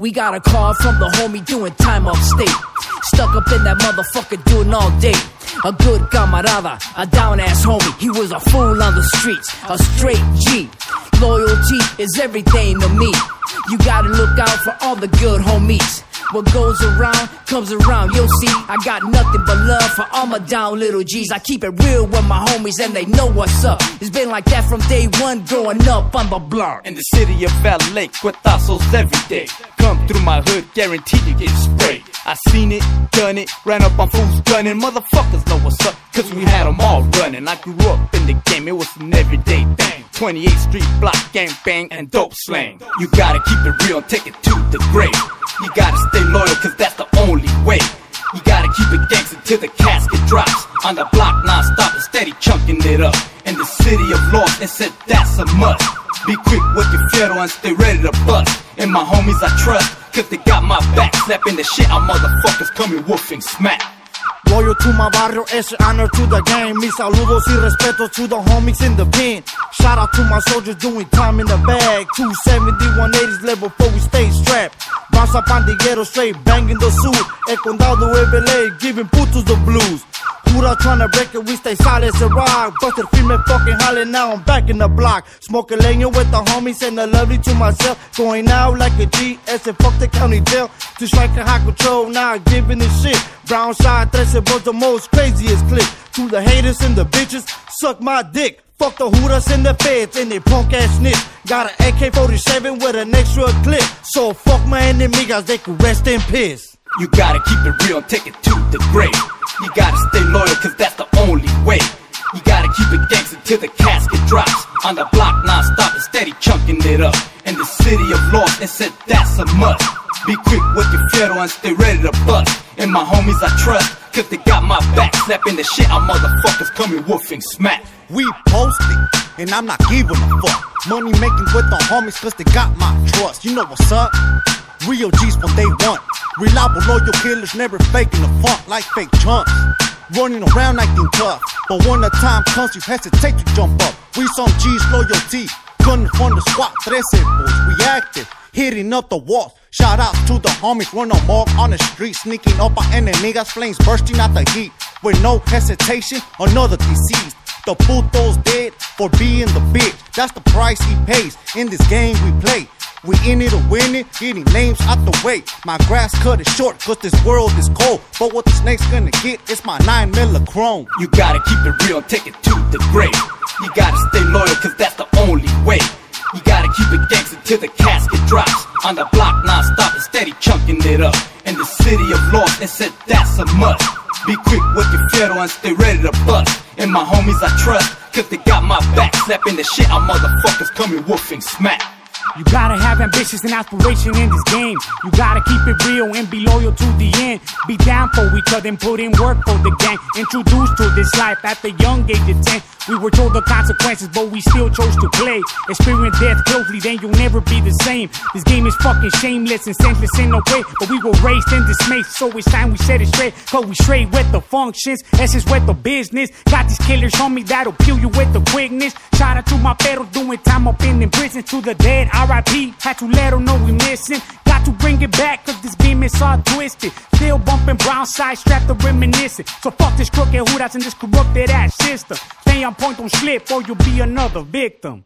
We got a call from the homie doing time upstate. Stuck up in that motherfucker doing all day. A good camarada, a down ass homie. He was a fool on the streets, a straight G. Loyalty is everything to me. You gotta look out for all the good homies. What goes around comes around. You'll see, I got nothing but love for all my down little G's. I keep it real with my homies and they know what's up. It's been like that from day one growing up on the block. In the city of LA, cuetazos every day. Come through my hood, guaranteed to get sprayed. I seen it, done it, ran up on fools gunning. Motherfuckers know what's up, cause we had them all running. I grew up in the game, it was an everyday thing. 28th Street block, gang bang, and dope slang. You gotta keep it real take it to the grave. You gotta stay loyal, cause that's the only way. You gotta keep it gangster till the casket drops. On the block, non stop and steady chunking it up. In the city of Lost, it said that's a must. Be quick with your fiddle and stay ready to bust. And my homies I trust, cause they got my back. Slapping the shit out motherfuckers coming woofing smack. Loyal to my barrio, it's an honor to the game. Mis saludos y respeto to the homies in the pen. Shout out to my soldiers doing time in the bag. 270, 180s level before we. The ghetto straight, banging the suit. El condado LA, giving putos the blues. Pura tryna break it, we stay solid as a rock. Busted female fucking hollering, now I'm back in the block. Smoking leño with the homies and the lovely to myself. Going out like a GS and fuck the county jail. To strike a high control, now I'm giving it shit. Brownside, 13 was the most craziest clip. To the haters and the bitches, suck my dick. Fuck the hooters and the feds and they punk ass snitch. Got an AK 47 with an extra clip. So fuck my enemies, they can rest in peace. You gotta keep it real and take it to the grave. You gotta stay loyal, cause that's the only way. You gotta keep it gangster till the casket drops. On the block, non stop and steady chunking it up. In the city of Lost, it said that's a must. Be quick with your fiddle and stay ready to bust. And my homies I trust, cause they got my back. Slapping the shit out motherfuckers coming woofing smack. We posted, and I'm not giving a fuck. Money making with the homies, cause they got my trust. You know what's up? Real G's from day one. Reliable, loyal killers, never faking the funk like fake chumps. Running around acting tough, but when the time comes, you hesitate to jump up. We some G's loyalty, gunning from the squad, 13 boys, we active, hitting up the walls. Shout out to the homies, run no more on the street, sneaking up on enemigos, flames bursting out the heat. With no hesitation, another disease. The puto's dead for being the bitch. That's the price he pays in this game we play. We in it to win it, getting names out the way. My grass cut is short, cause this world is cold. But what the snake's gonna get is my 9 chrome. You gotta keep it real take it to the grave. You gotta stay loyal, cause that's the only way. Keep it gangster till the casket drops. On the block, non stop and steady chunking it up. In the city of Lost, it said that's a must. Be quick with your fiddle and stay ready to bust. And my homies I trust, cause they got my back. Slapping the shit out motherfuckers coming woofing smack. You gotta have ambitions and aspiration in this game. You gotta keep it real and be loyal to the end. Be down for each other and put in work for the gang. Introduced to this life at the young age of 10. We were told the consequences, but we still chose to play. Experience death closely, then you'll never be the same. This game is fucking shameless and senseless in no way. But we were raised in dismay, so it's time we set it straight. Cause we straight with the functions, essence with the business. Got these killers on me that'll kill you with the quickness. Shout out to my pedal doing time up in the prison. To the dead, RIP, had to let them know we missing. Got to bring it back, cause this game is all twisted. Still bumping Brownside, strapped to reminiscing. So fuck this crooked hood and this corrupted ass system. Stay on point, don't slip, or you'll be another victim.